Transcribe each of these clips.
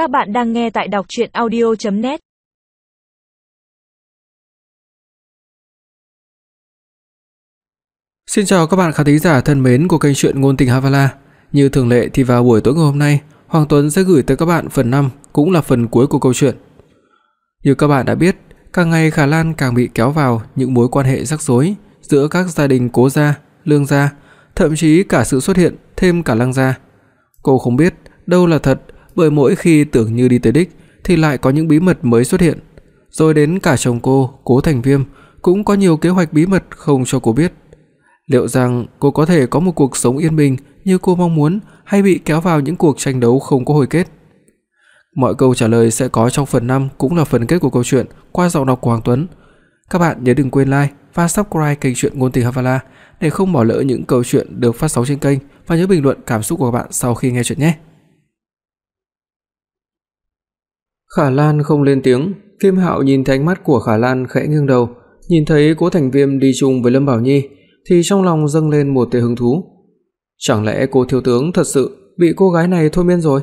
Các bạn đang nghe tại đọc audio net Xin chào các bạn khán thính giả thân mến của kênh truyện ngôn tình Havala. Như thường lệ thì vào buổi tối ngày hôm nay, Hoàng Tuấn sẽ gửi tới các bạn phần 5 cũng là phần cuối của câu chuyện. Như các bạn đã biết, càng ngày Khả Lan càng bị kéo vào những mối quan hệ rắc rối giữa các gia đình Cố gia, Lương gia, thậm chí cả sự xuất hiện thêm cả Lăng gia. Cô không biết đâu là thật, bởi mỗi khi tưởng như đi tới đích thì lại có những bí mật mới xuất hiện. Rồi đến cả chồng cô, Cố Thành Viêm cũng có nhiều kế hoạch bí mật không cho cô biết. Liệu rằng cô có thể có một cuộc sống yên bình như cô mong muốn hay bị kéo vào những cuộc tranh đấu không có hồi kết? Mọi câu trả lời sẽ có trong phần 5 cũng là phần kết của câu chuyện qua giọng đọc của Hoàng Tuấn. Các bạn nhớ đừng quên like và subscribe kênh truyện ngôn tình Havala để không bỏ lỡ những câu chuyện được phát sóng trên kênh và nhớ bình luận cảm xúc của các bạn sau khi nghe chuyện nhé. Khả Lan không lên tiếng, Kim Hạo nhìn thấy ánh mắt của Khả Lan khẽ nghiêng đầu, nhìn thấy Cố Thành Viêm đi chung với Lâm Bảo Nhi thì trong lòng dâng lên một tia hứng thú. Chẳng lẽ cô thiếu tướng thật sự bị cô gái này thôi miên rồi?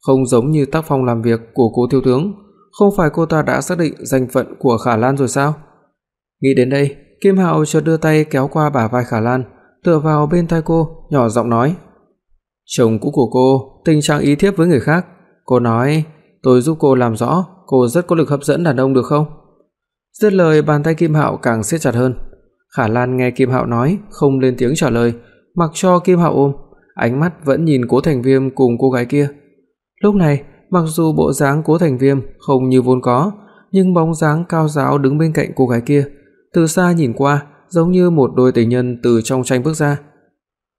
Không giống như tác phong làm việc của cô thiếu tướng, không phải cô ta đã xác định danh phận của Khả Lan rồi sao? Nghĩ đến đây, Kim Hạo chợt đưa tay kéo qua bả vai Khả Lan, tựa vào bên tai cô, nhỏ giọng nói: "Chồng cũ của cô tình trạng ý thiếp với người khác, cô nói tôi giúp cô làm rõ, cô rất có lực hấp dẫn đàn ông được không?" Dứt lời, bàn tay Kim Hạo càng siết chặt hơn. Khả Lan nghe Kim Hạo nói, không lên tiếng trả lời, mặc cho Kim Hạo ôm, ánh mắt vẫn nhìn Cố Thành Viêm cùng cô gái kia. Lúc này, mặc dù bộ dáng Cố Thành Viêm không như vốn có, nhưng bóng dáng cao giáo đứng bên cạnh cô gái kia, từ xa nhìn qua giống như một đôi tình nhân từ trong tranh bước ra.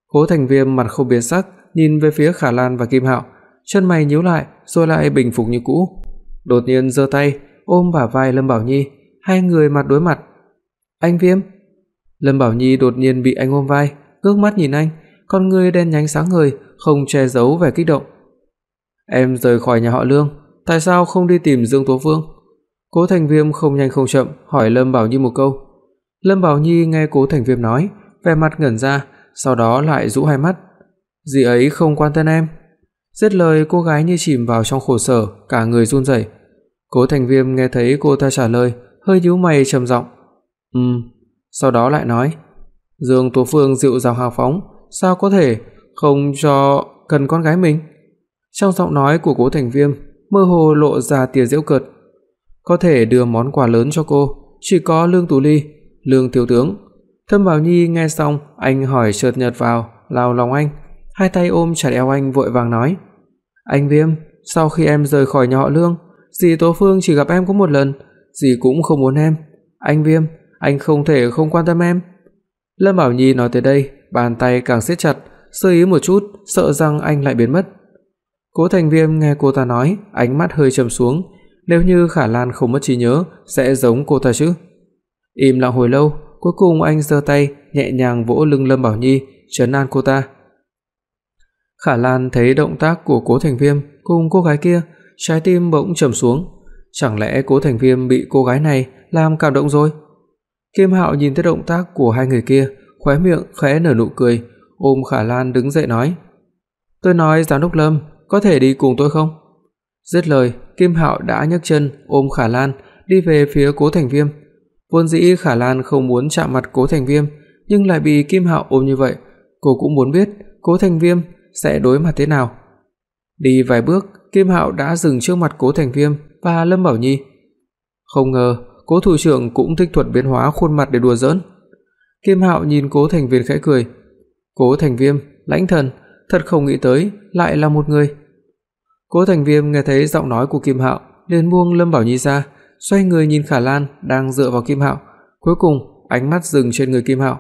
Cố Thành Viêm mặt không biến sắc, nhìn về phía Khả Lan và Kim Hạo, chân mày nhíu lại rồi lại bình phục như cũ. Đột nhiên giơ tay ôm bả vai Lâm Bảo Nhi, hai người mặt đối mặt. "Anh Viêm?" Lâm Bảo Nhi đột nhiên bị anh ôm vai, ngước mắt nhìn anh, con ngươi đen nhánh sáng ngời, không che giấu vẻ kích động. "Em rời khỏi nhà họ Lương, tại sao không đi tìm Dương Tố Vương Cố Thành Viêm không nhanh không chậm hỏi Lâm Bảo Nhi một câu. Lâm Bảo Nhi nghe Cố Thành Viêm nói, vẻ mặt ngẩn ra, sau đó lại dụ hai mắt. "Dì ấy không quan tâm em." Dứt lời cô gái như chìm vào trong khổ sở, cả người run rẩy. Cố Thành Viêm nghe thấy cô ta trả lời, hơi nhíu mày trầm giọng. "Ừm." Sau đó lại nói, "Dương Tố Phương dịu dàng hào phóng, sao có thể không cho cần con gái mình?" Trong giọng nói của Cố Thành Viêm mơ hồ lộ ra tia giễu cợt. Có thể đưa món quà lớn cho cô, chỉ có Lương Tú Ly, Lương thiếu tướng. Thâm Bảo Nhi nghe xong, anh hỏi chợt nhợt vào, lao lòng anh, hai tay ôm chặt eo anh vội vàng nói: "Anh Viêm, sau khi em rời khỏi nhà họ Lương, dì Tố Phương chỉ gặp em có một lần, dì cũng không muốn em. Anh Viêm, anh không thể không quan tâm em." Lâm Bảo Nhi nói tới đây, bàn tay càng siết chặt, sơ ý một chút, sợ rằng anh lại biến mất. Cố Thành Viêm nghe cô ta nói, ánh mắt hơi trầm xuống, nếu như Khả Lan không mất trí nhớ sẽ giống cô ta chứ. Im lặng hồi lâu, cuối cùng anh giơ tay nhẹ nhàng vỗ lưng Lâm Bảo Nhi, trấn an cô ta. Khả Lan thấy động tác của Cố Thành Viêm cùng cô gái kia, trái tim bỗng trầm xuống, chẳng lẽ Cố Thành Viêm bị cô gái này làm cảm động rồi? Kim Hạo nhìn thấy động tác của hai người kia, khóe miệng khẽ nở nụ cười, ôm Khả Lan đứng dậy nói: "Tôi nói giám đốc Lâm, có thể đi cùng tôi không?" Dứt lời, Kim Hạo đã nhấc chân ôm Khả Lan đi về phía Cố Thành Viêm. Vốn dĩ Khả Lan không muốn chạm mặt Cố Thành Viêm, nhưng lại bị Kim Hạo ôm như vậy, cô cũng muốn biết Cố Thành Viêm sẽ đối mặt thế nào. Đi vài bước, Kim Hạo đã dừng trước mặt Cố Thành Viêm và Lâm Bảo Nhi. Không ngờ, Cố thủ trưởng cũng thích thuật biến hóa khuôn mặt để đùa giỡn. Kim Hạo nhìn Cố Thành Viêm khẽ cười. Cố Thành Viêm, lãnh thần, thật không nghĩ tới lại là một người. Cố Thành Viêm nghe thấy giọng nói của Kim Hạo, liền buông Lâm Bảo Nhi ra, xoay người nhìn Khả Lan đang dựa vào Kim Hạo, cuối cùng ánh mắt dừng trên người Kim Hạo.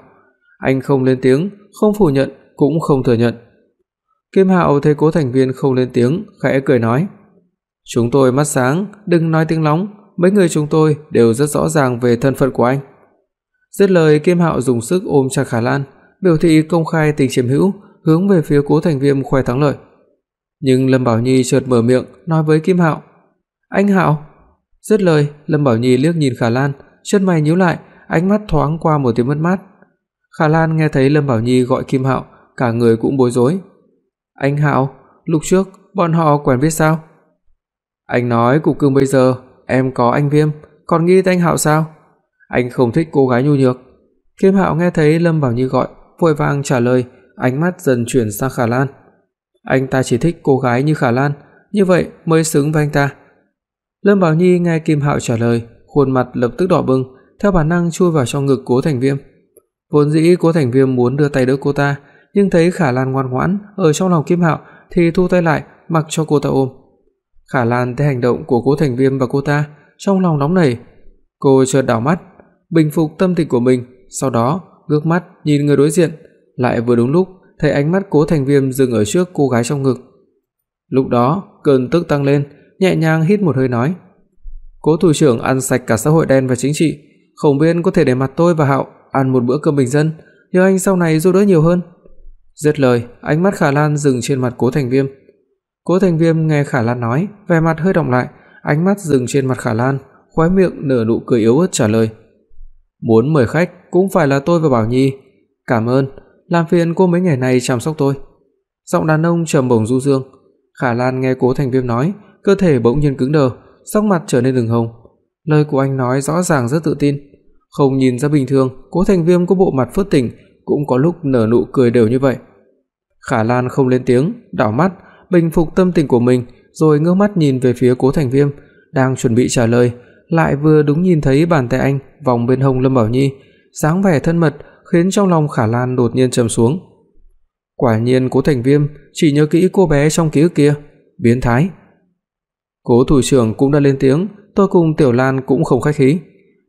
Anh không lên tiếng, không phủ nhận cũng không thừa nhận. Kim Hạo thấy Cố Thành Viên không lên tiếng, khẽ cười nói: "Chúng tôi mắt sáng, đừng nói tiếng lóng, mấy người chúng tôi đều rất rõ ràng về thân phận của anh." Dứt lời, Kim Hạo dùng sức ôm chặt Khả Lan, biểu thị công khai tình chiếm hữu, hướng về phía Cố Thành Viêm khoe thắng lợi. Nhưng Lâm Bảo Nhi chợt mở miệng nói với Kim Hạo: "Anh Hạo." Dứt lời, Lâm Bảo Nhi liếc nhìn Khả Lan, chân mày nhíu lại, ánh mắt thoáng qua một tia mất mát. Khả Lan nghe thấy Lâm Bảo Nhi gọi Kim Hạo, cả người cũng bối rối. "Anh Hạo, lúc trước bọn họ quen biết sao?" Anh nói cục cưng bây giờ em có anh Viêm, còn nghĩ tới anh Hạo sao? Anh không thích cô gái nhu nhược. Kiêm Hạo nghe thấy Lâm Bảo Nhi gọi, vội vàng trả lời, ánh mắt dần chuyển sang Khả Lan. Anh ta chỉ thích cô gái như Khả Lan, như vậy mới xứng với anh ta. Lâm Bảo Nhi nghe Kim Hạo trả lời, khuôn mặt lập tức đỏ bừng, theo bản năng chui vào trong ngực Cố Thành Viêm. Vốn dĩ Cố Thành Viêm muốn đưa tay đỡ cô ta, nhưng thấy Khả Lan ngoan ngoãn ở trong lòng Kim Hạo thì thu tay lại, mặc cho cô ta ôm. Khả Lan thấy hành động của Cố Thành Viêm và cô ta, trong lòng nóng nảy. Cô chợt đảo mắt, bình phục tâm tình của mình, sau đó ngước mắt nhìn người đối diện, lại vừa đúng lúc thấy ánh mắt Cố Thành Viêm dừng ở trước cô gái trong ngực. Lúc đó, cơn tức tăng lên, nhẹ nhàng hít một hơi nói: "Cố thủ trưởng ăn sạch cả xã hội đen và chính trị, không biết có thể để mặt tôi và Hạo ăn một bữa cơm bình dân, nhờ anh sau này giúp đỡ nhiều hơn." Dứt lời, ánh mắt Khả Lan dừng trên mặt Cố Thành Viêm. Cố Thành Viêm nghe Khả Lan nói, vẻ mặt hơi động lại, ánh mắt dừng trên mặt Khả Lan, khóe miệng nở nụ cười yếu ớt trả lời: "Muốn mời khách cũng phải là tôi và Bảo Nhi, cảm ơn, làm phiền cô mấy ngày này chăm sóc tôi." Giọng đàn ông trầm bổng du dương. Khả Lan nghe Cố Thành Viêm nói, cơ thể bỗng nhiên cứng đờ, sắc mặt trở nên ửng hồng. Lời của anh nói rõ ràng rất tự tin, không nhìn ra bình thường, Cố Thành Viêm có bộ mặt phớt tỉnh, cũng có lúc nở nụ cười đều như vậy. Khả Lan không lên tiếng, đảo mắt, bình phục tâm tình của mình, rồi ngước mắt nhìn về phía Cố Thành Viêm, đang chuẩn bị trả lời, lại vừa đúng nhìn thấy bàn tay anh vòng bên hông Lâm Bảo Nhi, dáng vẻ thân mật khiến trong lòng Khả Lan đột nhiên trầm xuống. Quả nhiên Cố Thành Viêm chỉ nhớ kỹ cô bé trong ký ức kia, biến thái. Cố thủ trưởng cũng đã lên tiếng, tôi cùng Tiểu Lan cũng không khách khí.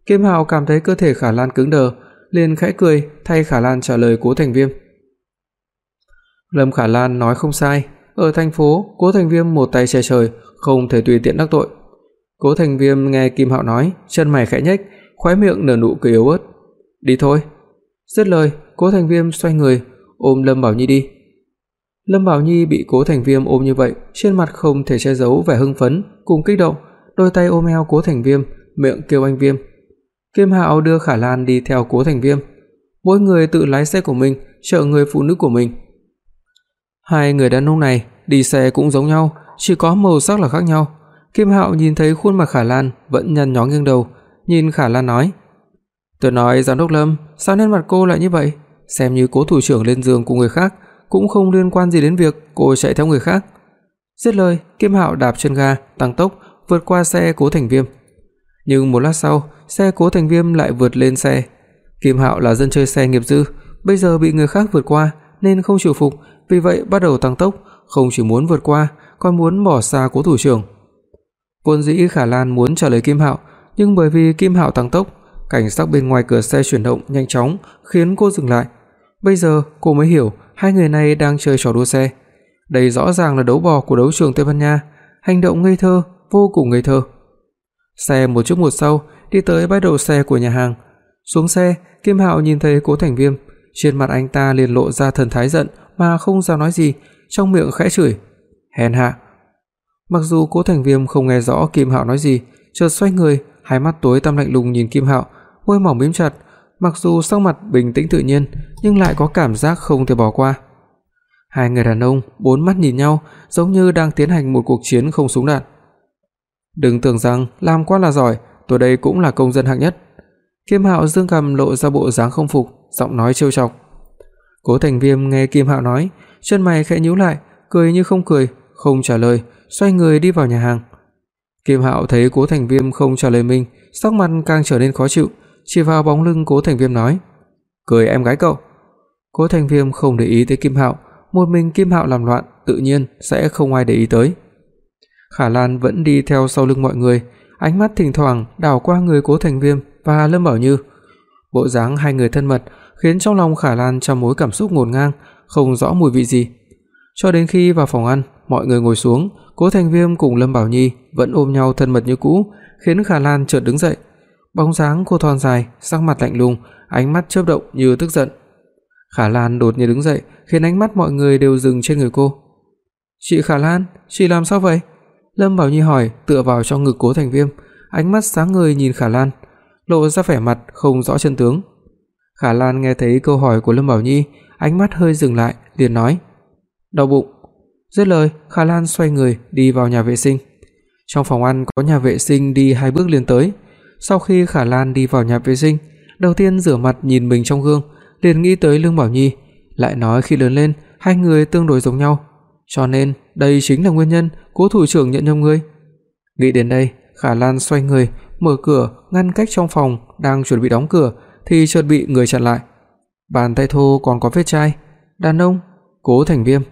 Kim Hạo cảm thấy cơ thể Khả Lan cứng đờ, liền khẽ cười thay Khả Lan trả lời Cố Thành Viêm. Lâm Khả Lan nói không sai, ở thành phố, Cố Thành Viêm một tay che trời, không thể tùy tiện đắc tội. Cố Thành Viêm nghe Kim Hạo nói, chân mày khẽ nhếch, khóe miệng nở nụ cười yếu ớt. "Đi thôi." Dứt lời, Cố Thành Viêm xoay người, ôm Lâm Bảo Nhi đi. Lâm Bảo Nhi bị Cố Thành Viêm ôm như vậy, trên mặt không thể che giấu vẻ hưng phấn cùng kích động, đôi tay ôm eo Cố Thành Viêm, miệng kêu anh Viêm. Kim Hạo đưa Khả Lan đi theo Cố Thành Viêm, mỗi người tự lái xe của mình, chở người phụ nữ của mình. Hai người đàn ông này đi xe cũng giống nhau, chỉ có màu sắc là khác nhau. Kim Hạo nhìn thấy khuôn mặt Khả Lan vẫn nhăn nhó nghiêng đầu, nhìn Khả Lan nói: "Tôi nói giám đốc Lâm, sao nên mặt cô lại như vậy? Xem như cố thủ trưởng lên giường cùng người khác, cũng không liên quan gì đến việc cô chạy theo người khác." Dứt lời, Kim Hạo đạp chân ga, tăng tốc vượt qua xe Cố Thành Viêm. Nhưng một lát sau, xe Cố Thành Viêm lại vượt lên xe. Kim Hạo là dân chơi xe nghiệp dư, bây giờ bị người khác vượt qua nên không chịu phục, vì vậy bắt đầu tăng tốc, không chỉ muốn vượt qua, còn muốn bỏ xa Cố thủ trưởng. Vốn dĩ Khả Lan muốn trả lời Kim Hạo, nhưng bởi vì Kim Hạo tăng tốc, cảnh sắc bên ngoài cửa xe chuyển động nhanh chóng khiến cô dừng lại. Bây giờ cô mới hiểu hai người này đang chơi trò đua xe. Đây rõ ràng là đấu bò của đấu trường Tây Ban Nha, hành động ngây thơ, vô cùng ngây thơ. Xe một trước một sau đi tới bãi đậu xe của nhà hàng. Xuống xe, Kim Hạo nhìn thấy Cố Thành Viêm, trên mặt anh ta liền lộ ra thần thái giận mà không dám nói gì, trong miệng khẽ chửi, "Hèn hạ." Mặc dù Cố Thành Viêm không nghe rõ Kim Hạo nói gì, chợt xoay người, hai mắt tối tăm lạnh lùng nhìn Kim Hạo, môi mỏng mím chặt, mặc dù sắc mặt bình tĩnh tự nhiên, nhưng lại có cảm giác không thể bỏ qua. Hai người đàn ông bốn mắt nhìn nhau, giống như đang tiến hành một cuộc chiến không súng đạn. Đừng tưởng rằng làm quá là giỏi, tôi đây cũng là công dân hạng nhất. Kim Hạo dương cầm lộ ra bộ dáng không phục, giọng nói trêu chọc. Cố Thành Viêm nghe Kim Hạo nói, chân mày khẽ nhíu lại, cười như không cười, không trả lời, xoay người đi vào nhà hàng. Kim Hạo thấy Cố Thành Viêm không trả lời mình, sắc mặt càng trở nên khó chịu, chỉ vào bóng lưng Cố Thành Viêm nói: "Cười em gái cậu." Cố Thành Viêm không để ý tới Kim Hạo, một mình Kim Hạo làm loạn, tự nhiên sẽ không ai để ý tới. Khả Lan vẫn đi theo sau lưng mọi người, ánh mắt thỉnh thoảng đảo qua người Cố Thành Viêm và Lâm Bảo Như. Bộ dáng hai người thân mật khiến trong lòng Khả Lan trăm mối cảm xúc ngổn ngang, không rõ mùi vị gì. Cho đến khi vào phòng ăn, mọi người ngồi xuống, Cố Thành Viêm cùng Lâm Bảo Nhi vẫn ôm nhau thân mật như cũ, khiến Khả Lan chợt đứng dậy. Bóng dáng cô thon dài, sắc mặt lạnh lùng, ánh mắt chớp động như tức giận. Khả Lan đột nhiên đứng dậy, khiến ánh mắt mọi người đều dừng trên người cô. "Chị Khả Lan, chị làm sao vậy?" Lâm Bảo Nhi hỏi, tựa vào trong ngực Cố Thành Viêm, ánh mắt sáng ngời nhìn Khả Lan, lộ ra vẻ mặt không rõ chân tướng. Khả Lan nghe thấy câu hỏi của Lâm Bảo Nhi, ánh mắt hơi dừng lại, liền nói: "Đau bụng." Dứt lời, Khả Lan xoay người đi vào nhà vệ sinh. Trong phòng ăn có nhà vệ sinh đi hai bước liền tới. Sau khi Khả Lan đi vào nhà vệ sinh, đầu tiên rửa mặt nhìn mình trong gương, liền nghĩ tới Lương Bảo Nhi, lại nói khi lớn lên hai người tương đối giống nhau, cho nên đây chính là nguyên nhân Cố thủ trưởng nhận nhầm người. Nghĩ đến đây, Khả Lan xoay người, mở cửa ngăn cách trong phòng đang chuẩn bị đóng cửa thì chợt bị người chặn lại. Bàn tay thô còn có vết chai, đàn ông, Cố Thành Viêm.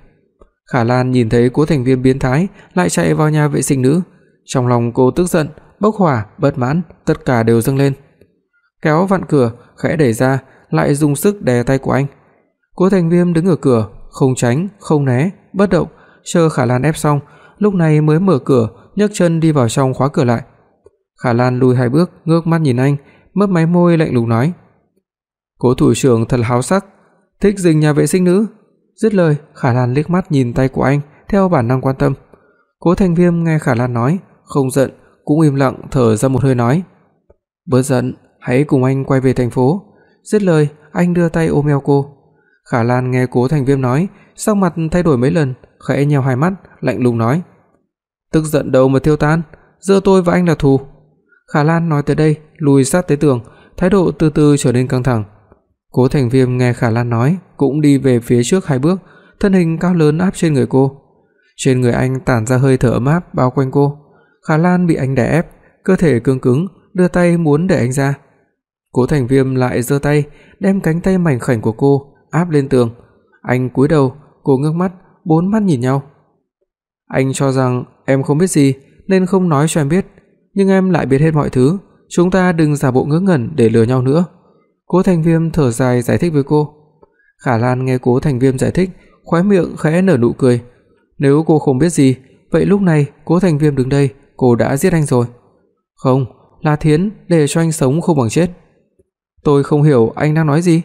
Khả Lan nhìn thấy Cố Thành Viêm biến thái lại chạy vào nhà vệ sinh nữ, trong lòng cô tức giận, bốc hỏa, bất mãn, tất cả đều dâng lên. Kéo vặn cửa, khẽ đẩy ra, lại dùng sức đè tay của anh. Cố Thành Viêm đứng ở cửa, không tránh, không né, bất động, chờ Khả Lan ép xong, lúc này mới mở cửa, nhấc chân đi vào trong khóa cửa lại. Khả Lan lùi hai bước, ngước mắt nhìn anh, mấp máy môi lạnh lùng nói: "Cố thủ trưởng thật háo sắc, thích dình nhà vệ sinh nữ." Dứt lời, Khả Lan liếc mắt nhìn tay của anh, theo bản năng quan tâm. Cố Thành Viêm nghe Khả Lan nói, không giận, cũng im lặng thở ra một hơi nói: "Bớt giận, hãy cùng anh quay về thành phố." Dứt lời, anh đưa tay ôm eo cô. Khả Lan nghe Cố Thành Viêm nói, sắc mặt thay đổi mấy lần, khẽ nheo hai mắt, lạnh lùng nói: "Tức giận đâu mà tiêu tan, giữa tôi và anh là thù." Khả Lan nói tới đây, lùi sát tới tường, thái độ từ từ trở nên căng thẳng. Cố Thành Viêm nghe Khả Lan nói, cũng đi về phía trước hai bước, thân hình cao lớn áp trên người cô. Trên người anh tản ra hơi thở ấm áp bao quanh cô. Khả Lan bị anh đè ép, cơ thể cứng cứng, đưa tay muốn để anh ra. Cố Thành Viêm lại giơ tay, đem cánh tay mảnh khảnh của cô áp lên tường. Anh cúi đầu, cô ngước mắt, bốn mắt nhìn nhau. Anh cho rằng em không biết gì nên không nói cho em biết, nhưng em lại biết hết mọi thứ, chúng ta đừng giả bộ ngớ ngẩn để lừa nhau nữa." Cố Thành Viêm thở dài giải thích với cô. Khả Lan nghe Cố Thành Viêm giải thích, khóe miệng khẽ nở nụ cười. Nếu cô không biết gì, vậy lúc này Cố Thành Viêm đứng đây, cô đã giết anh rồi. Không, là Thiến để cho anh sống không bằng chết. Tôi không hiểu anh đang nói gì.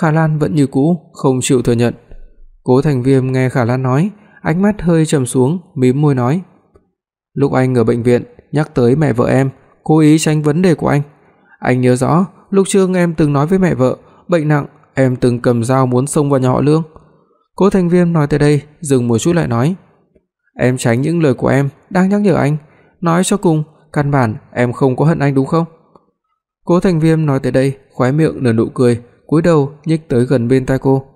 Khả Lan vẫn như cũ, không chịu thừa nhận. Cố Thành Viêm nghe Khả Lan nói, ánh mắt hơi trầm xuống, mím môi nói: "Lúc anh ở bệnh viện nhắc tới mẹ vợ em, cố ý tránh vấn đề của anh. Anh nhớ rõ, lúc trước em từng nói với mẹ vợ, bệnh nặng, em từng cầm dao muốn xông vào nhà họ Lương." Cố Thành Viêm nói tới đây, dừng một chút lại nói: "Em tránh những lời của em đang nhắc nhở anh, nói cho cùng, căn bản em không có hận anh đúng không?" Cố Thành Viêm nói tới đây, khóe miệng nở nụ cười, cúi đầu nhích tới gần bên tai cô.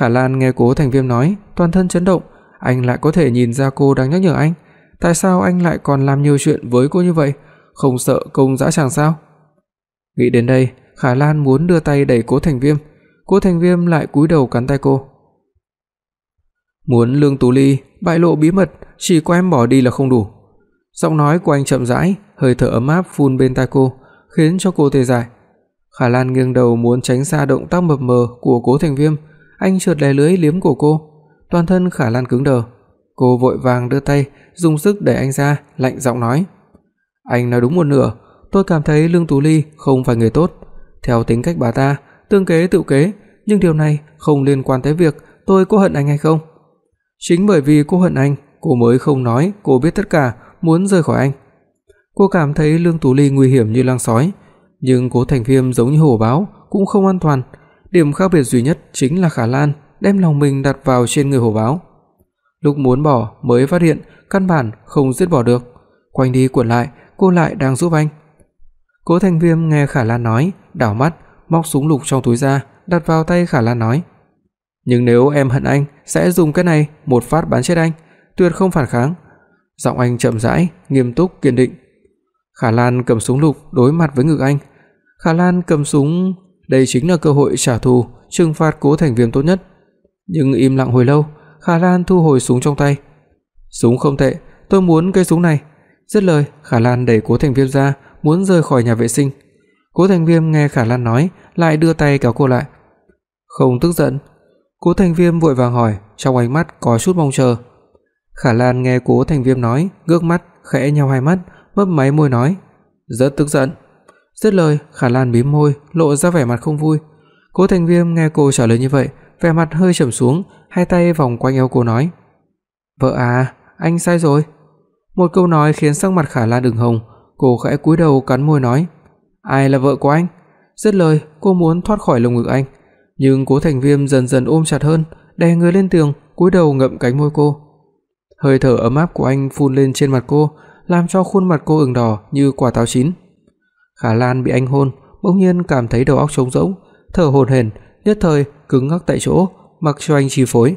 Khả Lan nghe Cố Thành Viêm nói, toàn thân chấn động, anh lại có thể nhìn ra cô đang nhắc nhở anh, tại sao anh lại còn làm nhiều chuyện với cô như vậy, không sợ công dã chàng sao? Nghĩ đến đây, Khả Lan muốn đưa tay đẩy Cố Thành Viêm, Cố Thành Viêm lại cúi đầu cắn tay cô. Muốn Lương Tú Ly bại lộ bí mật, chỉ có em bỏ đi là không đủ. Giọng nói của anh chậm rãi, hơi thở ấm áp phun bên tai cô, khiến cho cô tê dại. Khả Lan nghiêng đầu muốn tránh xa động tác mập mờ của Cố Thành Viêm, anh trượt lè lưỡi liếm cổ cô, toàn thân Khả Lan cứng đờ. Cô vội vàng đưa tay, dùng sức đẩy anh ra, lạnh giọng nói: "Anh nói đúng một nửa, tôi cảm thấy Lương Tú Ly không phải người tốt. Theo tính cách bà ta, tương kế tự kế, nhưng điều này không liên quan tới việc tôi có hận anh hay không. Chính bởi vì cô hận anh, cô mới không nói cô biết tất cả, muốn rời khỏi anh." Cô cảm thấy Lương Tú Ly nguy hiểm như lang sói, nhưng Cố Thành Viêm giống như hổ báo, cũng không an toàn. Điểm khác biệt duy nhất chính là Khả Lan đem lòng mình đặt vào trên người hổ báo. Lúc muốn bỏ mới phát hiện căn bản không giết bỏ được, quanh đi quẩn lại, cô lại đang giúp anh. Cố Thành Viêm nghe Khả Lan nói, đảo mắt, móc súng lục trong túi ra, đặt vào tay Khả Lan nói: "Nhưng nếu em hận anh, sẽ dùng cái này một phát bắn chết anh, tuyệt không phản kháng." Giọng anh chậm rãi, nghiêm túc kiên định. Khả Lan cầm súng lục đối mặt với ngực anh. Khả Lan cầm súng, đây chính là cơ hội trả thù, trừng phạt Cố Thành Viêm tốt nhất. Nhưng im lặng hồi lâu, Khả Lan thu hồi súng trong tay. "Súng không tệ, tôi muốn cây súng này." Dứt lời, Khả Lan đẩy Cố Thành Viêm ra, muốn rời khỏi nhà vệ sinh. Cố Thành Viêm nghe Khả Lan nói, lại đưa tay kéo cô lại. "Không tức giận?" Cố Thành Viêm vội vàng hỏi, trong ánh mắt có chút mong chờ. Khả Lan nghe Cố Thành Viêm nói, ngước mắt, khẽ nheo hai mắt, mấp máy môi nói, "Rất tức giận." Dứt lời, Khả Lan mím môi, lộ ra vẻ mặt không vui. Cố Thành Viêm nghe cô trả lời như vậy, vẻ mặt hơi trầm xuống, hai tay vòng quanh eo cô nói: "Vợ à, anh sai rồi." Một câu nói khiến sắc mặt Khả Lan đừng hồng, cô khẽ cúi đầu cắn môi nói: "Ai là vợ của anh?" Dứt lời, cô muốn thoát khỏi lồng ngực anh, nhưng Cố Thành Viêm dần dần ôm chặt hơn, đè người lên tường, cúi đầu ngậm cánh môi cô. Hơi thở ấm áp của anh phun lên trên mặt cô, làm cho khuôn mặt cô ửng đỏ như quả táo chín. Khả Lan bị anh hôn, bỗng nhiên cảm thấy đầu óc trống rỗng, thở hổn hển, nhất thời cứng ngắc tại chỗ, mặc cho anh chi phối.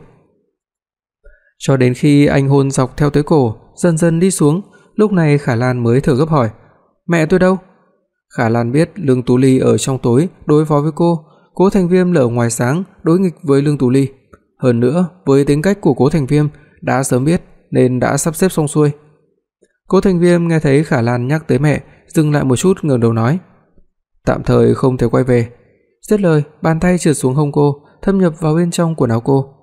Cho đến khi anh hôn dọc theo tới cổ, dần dần đi xuống, lúc này Khả Lan mới thở gấp hỏi: "Mẹ tôi đâu?" Khả Lan biết Lương Tú Ly ở trong tối đối phó với cô, Cố Thành Viêm là ở ngoài sáng đối nghịch với Lương Tú Ly. Hơn nữa, với tính cách của Cố Thành Viêm đã sớm biết nên đã sắp xếp xong xuôi. Cố Thành Viêm nghe thấy Khả Lan nhắc tới mẹ, dừng lại một chút ngẩng đầu nói: "Tạm thời không thể quay về." Dứt lời, bàn tay trượt xuống hông cô, thâm nhập vào bên trong quần áo cô.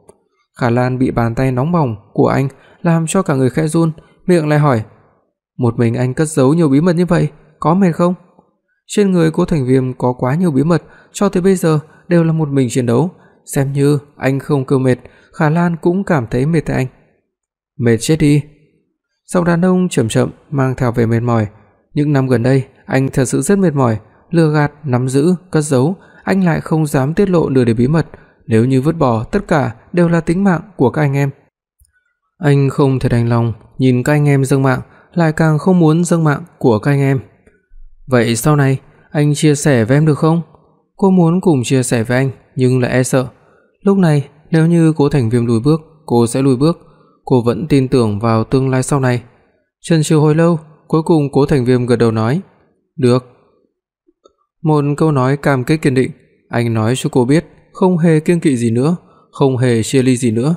Khả Lan bị bàn tay nóng bỏng của anh làm cho cả người khẽ run, miệng lại hỏi: "Một mình anh cất giấu nhiều bí mật như vậy, có mệt không?" Trên người Cố Thành Viêm có quá nhiều bí mật, cho tới bây giờ đều là một mình chiến đấu, xem như anh không cơ mệt, Khả Lan cũng cảm thấy mệt tại anh. Mệt chết đi. Giọng đàn ông chậm chậm mang theo vẻ mệt mỏi, những năm gần đây anh thật sự rất mệt mỏi, lừa gạt, nắm giữ, cất giấu, anh lại không dám tiết lộ nửa để bí mật, nếu như vứt bỏ tất cả đều là tính mạng của các anh em. Anh không thể đành lòng nhìn các anh em dâng mạng, lại càng không muốn dâng mạng của các anh em. Vậy sau này anh chia sẻ với em được không? Cô muốn cùng chia sẻ với anh nhưng lại e sợ. Lúc này, nếu như Cố Thành Viêm lùi bước, cô sẽ lùi bước. Cô vẫn tin tưởng vào tương lai sau này. Trần Chiêu hồi lâu, cuối cùng Cố Thành Viêm gật đầu nói, "Được." Một câu nói cam kết kiên định, anh nói cho cô biết không hề kiêng kỵ gì nữa, không hề chia ly gì nữa.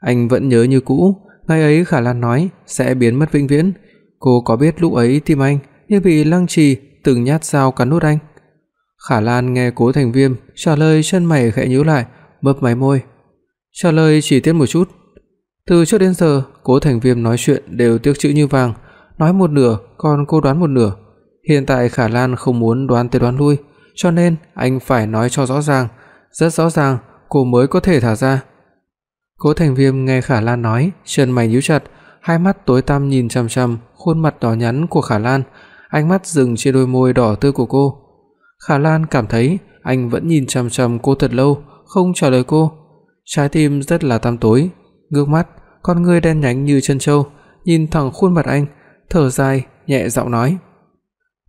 Anh vẫn nhớ như cũ, ngày ấy Khả Lan nói sẽ biến mất vĩnh viễn. Cô có biết lúc ấy tim anh như bị lăng trì từng nhát dao cắn nút anh. Khả Lan nghe Cố Thành Viêm trả lời chân mày khẽ nhíu lại, mấp máy môi. Trả lời chỉ tiết một chút. Từ trước đến giờ, Cố Thành Viêm nói chuyện đều tiếc chữ như vàng, nói một nửa còn cô đoán một nửa. Hiện tại Khả Lan không muốn đoán tới đoán lui, cho nên anh phải nói cho rõ ràng, rất rõ ràng cô mới có thể thả ra. Cố Thành Viêm nghe Khả Lan nói, chân mày nhíu chặt, hai mắt tối tăm nhìn chằm chằm khuôn mặt đỏ nhắn của Khả Lan, ánh mắt dừng trên đôi môi đỏ tươi của cô. Khả Lan cảm thấy anh vẫn nhìn chằm chằm cô thật lâu, không trả lời cô. Trái tim rất là tăm tối, ngước mắt, con ngươi đen nhánh như chân trâu, nhìn thẳng khuôn mặt anh, thở dài, nhẹ giọng nói: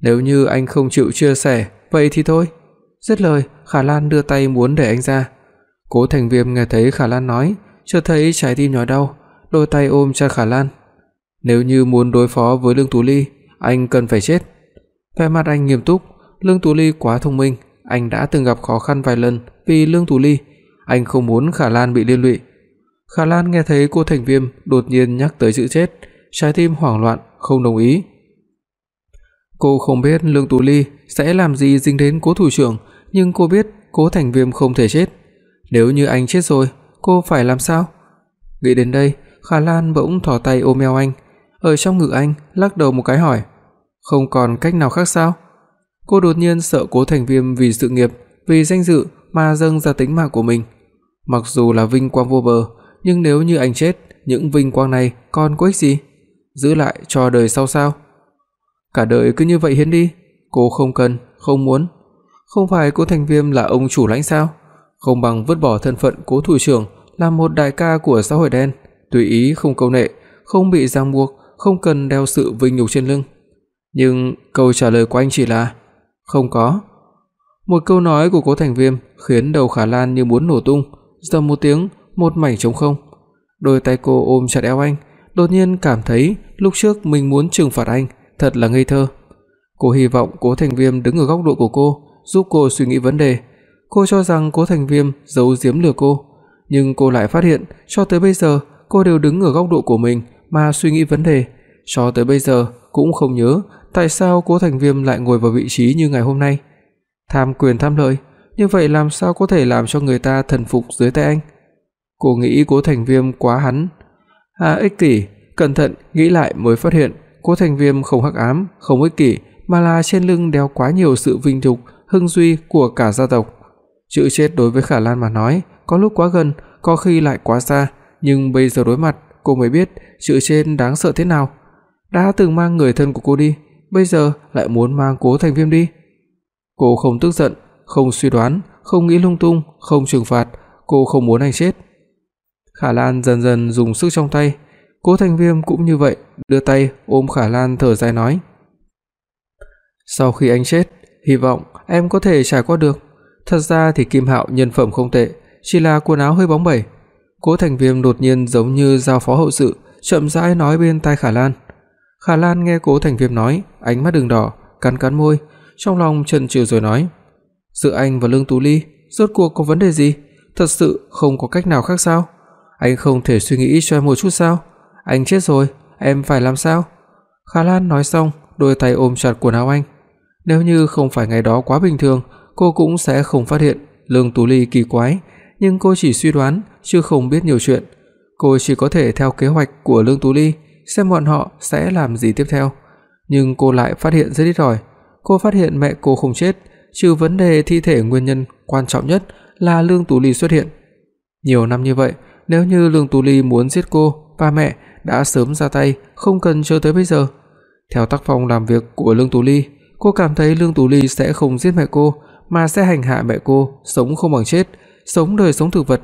"Nếu như anh không chịu chia sẻ, vậy thì thôi." Dứt lời, Khả Lan đưa tay muốn để anh ra. Cố Thành Viêm nghe thấy Khả Lan nói, chợt thấy trái tim nhói đau, đôi tay ôm chặt Khả Lan. Nếu như muốn đối phó với Lương Tú Ly, anh cần phải chết. Vẻ mặt anh nghiêm túc, Lương Tú Ly quá thông minh, anh đã từng gặp khó khăn vài lần vì Lương Tú Ly, anh không muốn Khả Lan bị liên lụy. Khả Lan nghe thấy cô Thành Viêm đột nhiên nhắc tới chữ chết, trái tim hoảng loạn, không đồng ý. Cô không biết Lương Tú Ly sẽ làm gì dính đến Cố thủ trưởng, nhưng cô biết Cố Thành Viêm không thể chết. Nếu như anh chết rồi, cô phải làm sao? Nghĩ đến đây, Khả Lan bỗng thò tay ôm eo anh, ở trong ngực anh lắc đầu một cái hỏi: "Không còn cách nào khác sao?" Cô đột nhiên sợ Cố Thành Viêm vì sự nghiệp, vì danh dự mà dâng ra tính mạng của mình. Mặc dù là vinh quang vô bờ, nhưng nếu như anh chết, những vinh quang này còn có ích gì? Giữ lại cho đời sau sao? Cả đời cứ như vậy hiến đi, cô không cần, không muốn. Không phải Cố Thành Viêm là ông chủ lãnh sao? Không bằng vứt bỏ thân phận Cố thủ trưởng làm một đại ca của xã hội đen, tùy ý không câu nệ, không bị ràng buộc, không cần đeo sự vinh nhục trên lưng. Nhưng câu trả lời của anh chỉ là không có. Một câu nói của Cố Thành Viêm khiến đầu Khả Lan như muốn nổ tung, rầm một tiếng, một mảnh trống không. Đôi tay cô ôm chặt eo anh, đột nhiên cảm thấy lúc trước mình muốn trừng phạt anh, thật là ngây thơ. Cô hy vọng Cố Thành Viêm đứng ở góc độ của cô, giúp cô suy nghĩ vấn đề. Cô cho rằng Cố Thành Viêm giấu giếm lừa cô, nhưng cô lại phát hiện cho tới bây giờ cô đều đứng ở góc độ của mình mà suy nghĩ vấn đề, cho tới bây giờ cũng không nhớ tại sao Cố Thành Viêm lại ngồi vào vị trí như ngày hôm nay. Tham quyền tham lợi, như vậy làm sao có thể làm cho người ta thần phục dưới tay anh? Cô nghĩ Cố Thành Viêm quá hắn, à ích kỷ, cẩn thận nghĩ lại mới phát hiện, Cố Thành Viêm không hắc ám, không ích kỷ, mà là trên lưng đeo quá nhiều sự vinh nhục, hưng duy của cả gia tộc. Chữ chết đối với Khả Lan mà nói, có lúc quá gần, có khi lại quá xa, nhưng bây giờ đối mặt, cô mới biết chữ trên đáng sợ thế nào. Đã từng mang người thân của cô đi, bây giờ lại muốn mang Cố Thành Viêm đi. Cô không tức giận, không suy đoán, không nghĩ lung tung, không trừng phạt, cô không muốn anh chết. Khả Lan dần dần dùng sức trong tay, Cố Thành Viêm cũng như vậy, đưa tay ôm Khả Lan thở dài nói: "Sau khi anh chết, hy vọng em có thể trải qua được. Thật ra thì Kim Hạo nhân phẩm không tệ, chỉ là quần áo hơi bóng bẩy." Cố Thành Viêm đột nhiên giống như giao phó hậu sự, chậm rãi nói bên tai Khả Lan. Khả Lan nghe Cố Thành Viêm nói, ánh mắt đường đỏ, cắn cắn môi, trong lòng chần chừ rồi nói: "Giữa anh và Lương Tú Ly, rốt cuộc có vấn đề gì? Thật sự không có cách nào khác sao? Anh không thể suy nghĩ cho em một chút sao? Anh chết rồi, em phải làm sao?" Khả Lan nói xong, đôi tay ôm chặt quần áo anh. Nếu như không phải ngày đó quá bình thường, cô cũng sẽ không phát hiện Lương Tú Ly kỳ quái, nhưng cô chỉ suy đoán chứ không biết nhiều chuyện. Cô chỉ có thể theo kế hoạch của Lương Tú Ly xem bọn họ sẽ làm gì tiếp theo. Nhưng cô lại phát hiện rất ít rồi. Cô phát hiện mẹ cô không chết, trừ vấn đề thi thể nguyên nhân quan trọng nhất là Lương Tú Ly xuất hiện. Nhiều năm như vậy, nếu như Lương Tú Ly muốn giết cô ba mẹ đã sớm ra tay, không cần chờ tới bây giờ. Theo tác phong làm việc của Lương Tú Ly, cô cảm thấy Lương Tú Ly sẽ không giết mẹ cô mà sẽ hành hạ mẹ cô, sống không bằng chết, sống đời sống thực vật.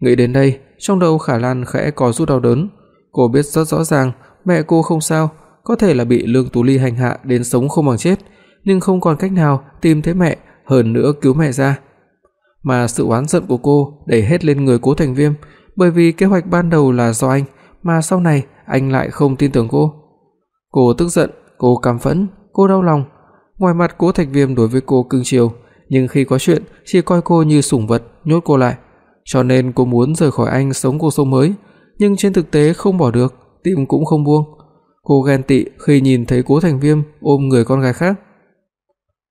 Nghĩ đến đây, trong đầu Khả Lan khẽ có rút đau đớn, cô biết rất rõ ràng mẹ cô không sao, có thể là bị Lương Tú Ly hành hạ đến sống không bằng chết, nhưng không còn cách nào tìm thấy mẹ, hơn nữa cứu mẹ ra. Mà sự oán giận của cô đẩy hết lên người Cố Thành Viêm, bởi vì kế hoạch ban đầu là do anh, mà sau này anh lại không tin tưởng cô. Cô tức giận, cô căm phẫn, cô đau lòng. Ngoài mặt Cố Thạch Viêm đối với cô cưng chiều, nhưng khi có chuyện chỉ coi cô như sủng vật, nhốt cô lại. Cho nên cô muốn rời khỏi anh sống cuộc sống mới, nhưng trên thực tế không bỏ được, tim cũng không buông. Cô ghen tị khi nhìn thấy Cố Thành Viêm ôm người con gái khác.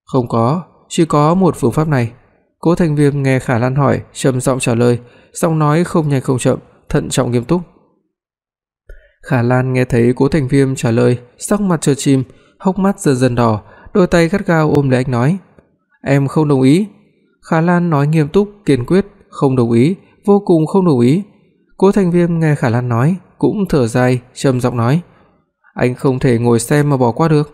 Không có, chỉ có một phương pháp này. Cố Thành Viêm nghe Khả Lan hỏi, trầm giọng trả lời, giọng nói không nhanh không chậm, thận trọng nghiêm túc. Khả Lan nghe thấy Cố Thành Viêm trả lời, sắc mặt chợt chìm, hốc mắt dần dần đỏ, đôi tay gắt gao ôm lấy anh nói: "Em không đồng ý." Khả Lan nói nghiêm túc, kiên quyết, "Không đồng ý, vô cùng không đồng ý." Cố Thành Viêm nghe Khả Lan nói, cũng thở dài, trầm giọng nói: "Anh không thể ngồi xem mà bỏ qua được."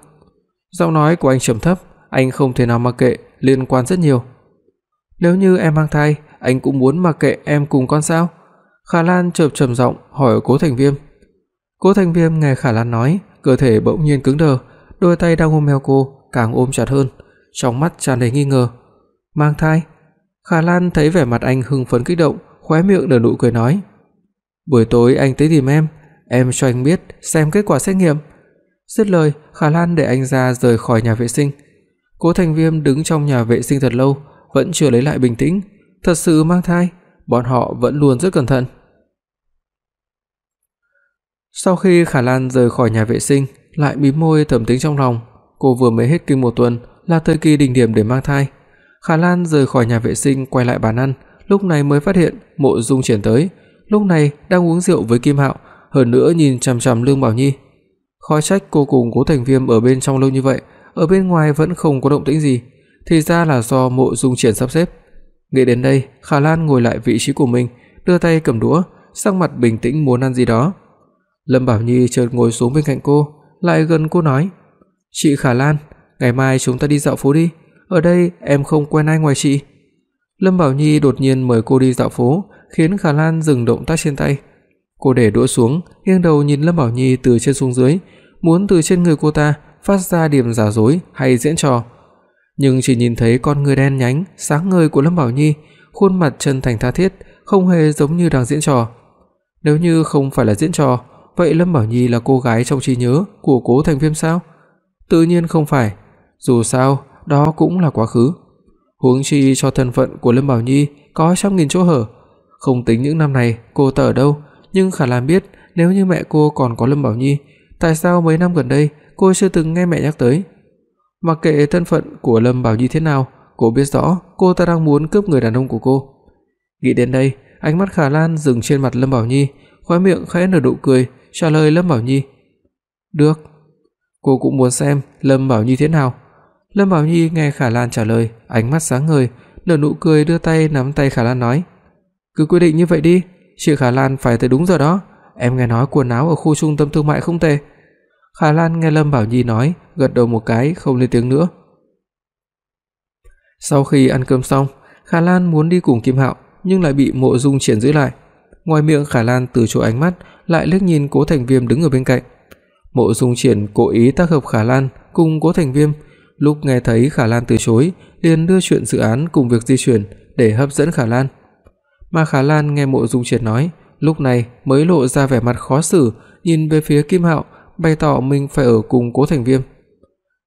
Giọng nói của anh trầm thấp, anh không thể nào mặc kệ, liên quan rất nhiều. "Nếu như em mang thai, anh cũng muốn mặc kệ em cùng con sao?" Khả Lan chợt trầm giọng hỏi Cố Thành Viêm. Cố Thành Viêm nghe Khả Lan nói, cơ thể bỗng nhiên cứng đờ, đôi tay đang ôm eo cô càng ôm chặt hơn, trong mắt tràn đầy nghi ngờ. "Mang thai?" Khả Lan thấy vẻ mặt anh hưng phấn kích động, khóe miệng nở nụ cười nói: "Buổi tối anh tới tìm em, em cho anh biết xem kết quả xét nghiệm." Dứt lời, Khả Lan để anh ra rời khỏi nhà vệ sinh. Cố Thành Viêm đứng trong nhà vệ sinh thật lâu, vẫn chưa lấy lại bình tĩnh, thật sự mang thai, bọn họ vẫn luôn rất cẩn thận. Sau khi Khả Lan rời khỏi nhà vệ sinh, lại mím môi thầm tính trong lòng, cô vừa mới hết kinh một tuần, là thời kỳ đỉnh điểm để mang thai. Khả Lan rời khỏi nhà vệ sinh quay lại bàn ăn, lúc này mới phát hiện Mộ Dung Triển tới, lúc này đang uống rượu với Kim Hạo, hơn nữa nhìn chằm chằm Lương Bảo Nhi. Khó trách cô cùng Cố Thành Viêm ở bên trong lâu như vậy, ở bên ngoài vẫn không có động tĩnh gì, thì ra là do Mộ Dung Triển sắp xếp. Nghĩ đến đây, Khả Lan ngồi lại vị trí của mình, đưa tay cầm đũa, sắc mặt bình tĩnh muốn ăn gì đó. Lâm Bảo Nhi chợt ngồi xuống bên cạnh cô, lại gần cô nói: "Chị Khả Lan, ngày mai chúng ta đi dạo phố đi, ở đây em không quen ai ngoài chị." Lâm Bảo Nhi đột nhiên mời cô đi dạo phố, khiến Khả Lan dừng động tác trên tay. Cô để đũa xuống, nghiêng đầu nhìn Lâm Bảo Nhi từ trên xuống dưới, muốn từ trên người cô ta phát ra điểm giả dối hay diễn trò. Nhưng chỉ nhìn thấy con người đen nhánh, sáng ngời của Lâm Bảo Nhi, khuôn mặt chân thành tha thiết, không hề giống như đang diễn trò. Nếu như không phải là diễn trò, vậy Lâm Bảo Nhi là cô gái trong trí nhớ của Cố Thành Viêm sao? Tự nhiên không phải, dù sao đó cũng là quá khứ. Huống chi cho thân phận của Lâm Bảo Nhi có trăm nghìn chỗ hở, không tính những năm này cô ta ở đâu, nhưng Khả Lan biết nếu như mẹ cô còn có Lâm Bảo Nhi, tại sao mấy năm gần đây cô chưa từng nghe mẹ nhắc tới. Mặc kệ thân phận của Lâm Bảo Nhi thế nào, cô biết rõ cô ta đang muốn cướp người đàn ông của cô. Nghĩ đến đây, ánh mắt Khả Lan dừng trên mặt Lâm Bảo Nhi, khóe miệng khẽ nở nụ cười, trả lời Lâm Bảo Nhi. "Được." Cô cũng muốn xem Lâm Bảo Nhi thế nào. Lâm Bảo Nhi nghe Khả Lan trả lời, ánh mắt sáng ngời, nở nụ cười đưa tay nắm tay Khả Lan nói: "Cứ quyết định như vậy đi, chị Khả Lan phải tới đúng giờ đó, em nghe nói quần áo ở khu trung tâm thương mại không tệ." Khả Lan nghe Lâm Bảo Nhi nói, gật đầu một cái không lên tiếng nữa. Sau khi ăn cơm xong, Khả Lan muốn đi cùng Kim Hạo, nhưng lại bị Mộ Dung Triển giữ lại. ngoài miệng Khả Lan từ chối ánh mắt, lại liếc nhìn Cố Thành Viêm đứng ở bên cạnh. Mộ Dung Triển cố ý tác hợp Khả Lan cùng Cố Thành Viêm, lúc nghe thấy Khả Lan từ chối, liền đưa chuyện dự án cùng việc di chuyển để hấp dẫn Khả Lan. Mà Khả Lan nghe Mộ Dung Triển nói, lúc này mới lộ ra vẻ mặt khó xử, nhìn về phía Kim Hạo, bày tỏ mình phải ở cùng Cố Thành Viêm.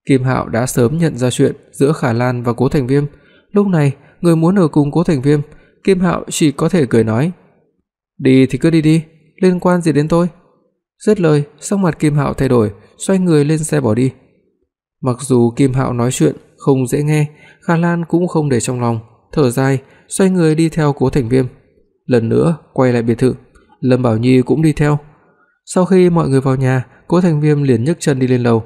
Kim Hạo đã sớm nhận ra chuyện giữa Khả Lan và Cố Thành Viêm, lúc này người muốn ở cùng Cố Thành Viêm, Kim Hạo chỉ có thể cười nói: "Đi thì cứ đi đi, liên quan gì đến tôi?" Dứt lời, sắc mặt Kim Hạo thay đổi, xoay người lên xe bỏ đi. Mặc dù Kim Hạo nói chuyện không dễ nghe, Khả Lan cũng không để trong lòng, thở dài, xoay người đi theo Cố Thành Viêm. Lần nữa quay lại biệt thự, Lâm Bảo Nhi cũng đi theo. Sau khi mọi người vào nhà, Cố Thành Viêm liền nhấc chân đi lên lầu.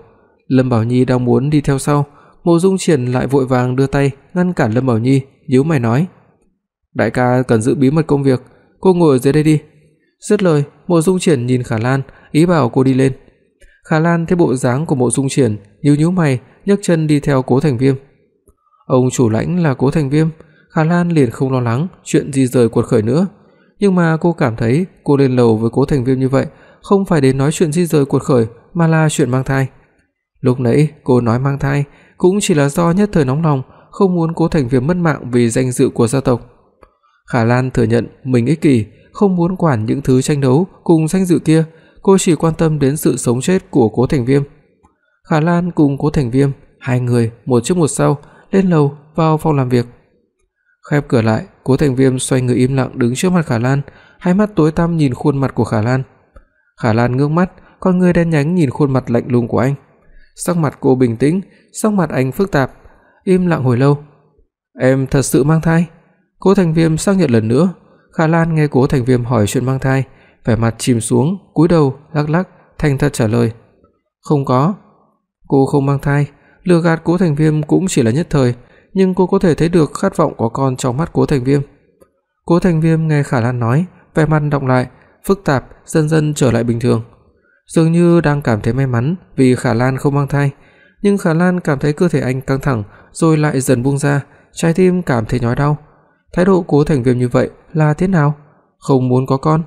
Lâm Bảo Nhi đang muốn đi theo sau, Mộ Dung Triển lại vội vàng đưa tay ngăn cản Lâm Bảo Nhi, nhíu mày nói: "Đại ca cần giữ bí mật công việc, cô ngồi ở dưới đây đi." Dứt lời, Mộ Dung Triển nhìn Khả Lan, ý bảo cô đi lên. Khả Lan thấy bộ dáng của Mộ Dung Triển, nhíu nhíu mày, nhấc chân đi theo Cố Thành Viêm. Ông chủ lãnh là Cố Thành Viêm, Khả Lan liền không lo lắng chuyện gì rời cuộc khởi nữa, nhưng mà cô cảm thấy cô lên lầu với Cố Thành Viêm như vậy, không phải đến nói chuyện di rời cuộc khởi mà là chuyện mang thai. Lúc nãy cô nói mang thai cũng chỉ là do nhất thời nóng lòng, không muốn Cố Thành Viêm mất mạng vì danh dự của gia tộc. Khả Lan thừa nhận mình ích kỷ, không muốn quản những thứ tranh đấu cùng danh dự kia, cô chỉ quan tâm đến sự sống chết của Cố Thành Viêm. Khả Lan cùng Cố Thành Viêm, hai người một trước một sau lên lầu vào phòng làm việc. Khép cửa lại, Cố Thành Viêm xoay người im lặng đứng trước mặt Khả Lan, hai mắt tối tăm nhìn khuôn mặt của Khả Lan. Khả Lan ngước mắt, con người đen nhánh nhìn khuôn mặt lạnh lùng của anh. Sắc mặt cô bình tĩnh, sắc mặt anh phức tạp, im lặng hồi lâu. "Em thật sự mang thai?" Cố Thành Viêm xác nhận lần nữa. Khả Lan nghe Cố Thành Viêm hỏi chuyện mang thai, vẻ mặt chìm xuống, cúi đầu lắc lắc, thành thật trả lời. "Không có." Cô không mang thai, lừa gạt Cố Thành Viêm cũng chỉ là nhất thời, nhưng cô có thể thấy được khát vọng có con trong mắt Cố Thành Viêm. Cố Thành Viêm nghe Khả Lan nói, vẻ mặt đọng lại, phức tạp, dần dần trở lại bình thường. Dường như đang cảm thấy may mắn vì Khả Lan không mang thai, nhưng Khả Lan cảm thấy cơ thể anh căng thẳng rồi lại dần buông ra, trái tim cảm thấy nhói đau. Thái độ Cố Thành Viêm như vậy là thế nào? Không muốn có con.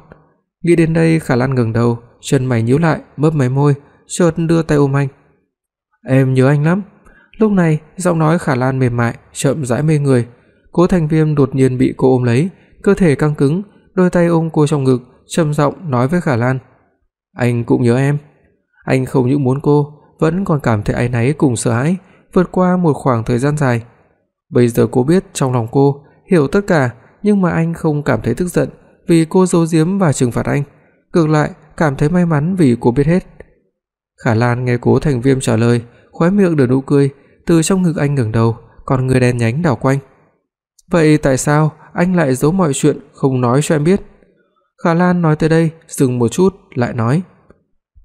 Nghĩ đến đây, Khả Lan ngẩng đầu, chân mày nhíu lại, mấp máy môi, chợt đưa tay ôm anh. "Em nhớ anh lắm." Lúc này, giọng nói Khả Lan mềm mại, chậm rãi mê người. Cố Thành Viêm đột nhiên bị cô ôm lấy, cơ thể căng cứng, đôi tay ôm cô trong ngực, trầm giọng nói với Khả Lan: "Anh cũng nhớ em." Anh không những muốn cô, vẫn còn cảm thấy áy náy cùng sợ hãi, vượt qua một khoảng thời gian dài. Bây giờ cô biết trong lòng cô hiểu tất cả, nhưng mà anh không cảm thấy tức giận vì cô giấu giếm và trừng phạt anh, ngược lại cảm thấy may mắn vì cô biết hết. Khả Lan nghe Cố Thành Viêm trả lời, khóe miệng nở nụ cười, từ trong ngực anh ngẩng đầu, còn người đen nhánh đảo quanh. "Vậy tại sao anh lại giấu mọi chuyện không nói cho em biết?" Khả Lan nói tới đây, dừng một chút lại nói: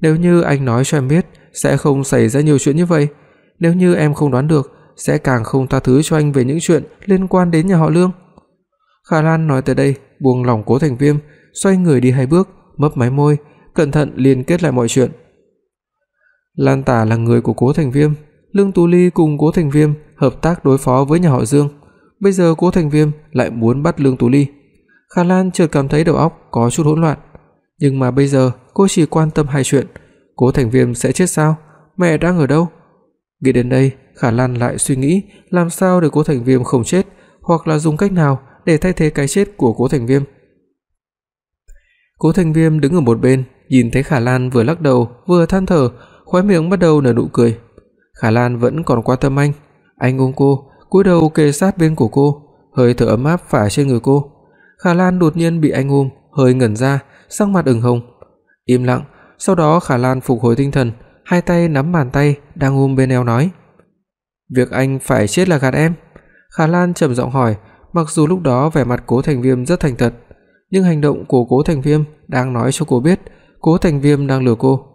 "Nếu như anh nói cho em biết, sẽ không xảy ra nhiều chuyện như vậy, nếu như em không đoán được, sẽ càng không tha thứ cho anh về những chuyện liên quan đến nhà họ Lương." Khả Lan nói tới đây, buông lòng Cố Thành Viêm, xoay người đi hai bước, mấp máy môi, cẩn thận liên kết lại mọi chuyện. Lan Tả là người của Cố Thành Viêm, Lương Tú Ly cùng Cố Thành Viêm hợp tác đối phó với nhà họ Dương, bây giờ Cố Thành Viêm lại muốn bắt Lương Tú Ly. Khả Lan chợt cảm thấy đầu óc có chút hỗn loạn, nhưng mà bây giờ cô chỉ quan tâm hai chuyện, Cố Thành Viêm sẽ chết sao? Mẹ đang ở đâu? Nghĩ đến đây, Khả Lan lại suy nghĩ làm sao để Cố Thành Viêm không chết, hoặc là dùng cách nào để thay thế cái chết của Cố Thành Viêm. Cố Thành Viêm đứng ở một bên, nhìn thấy Khả Lan vừa lắc đầu vừa than thở, khóe miệng bắt đầu nở nụ cười. Khả Lan vẫn còn quan tâm anh, anh ôm cô, cúi đầu kề sát bên của cô, hơi thở ấm áp phả trên người cô. Khả Lan đột nhiên bị anh ôm, hơi ngẩn ra, sắc mặt ửng hồng. Im lặng, sau đó Khả Lan phục hồi tinh thần, hai tay nắm bàn tay đang ôm bên eo nói: "Việc anh phải chết là gạt em?" Khả Lan trầm giọng hỏi, mặc dù lúc đó vẻ mặt Cố Thành Viêm rất thành thật, nhưng hành động của Cố Thành Viêm đang nói cho cô biết, Cố Thành Viêm đang lừa cô.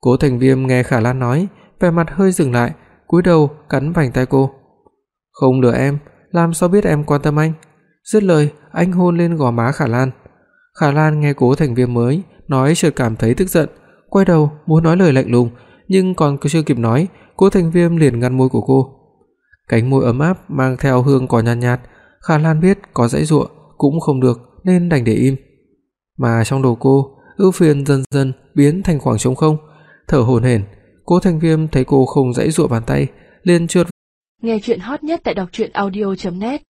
Cố Thành Viêm nghe Khả Lan nói, vẻ mặt hơi dừng lại, cúi đầu cắn vành tai cô. "Không lừa em, làm sao biết em quan tâm anh?" Dứt lời, anh hôn lên gò má Khả Lan. Khả Lan nghe Cố Thành Viêm mới nói chợt cảm thấy tức giận, quay đầu muốn nói lời lạnh lùng, nhưng còn chưa kịp nói, Cố Thành Viêm liền ngăn môi của cô. Cánh môi ấm áp mang theo hương cỏ nhàn nhạt, nhạt, Khả Lan biết có dãy dụa cũng không được nên đành để im. mà trong đầu cô, ưu phiền dần dần biến thành khoảng trống không, thở hổn hển. Cố Thành Viêm thấy cô không dãy dụa bàn tay, liền trượt. Nghe truyện hot nhất tại doctruyenaudio.net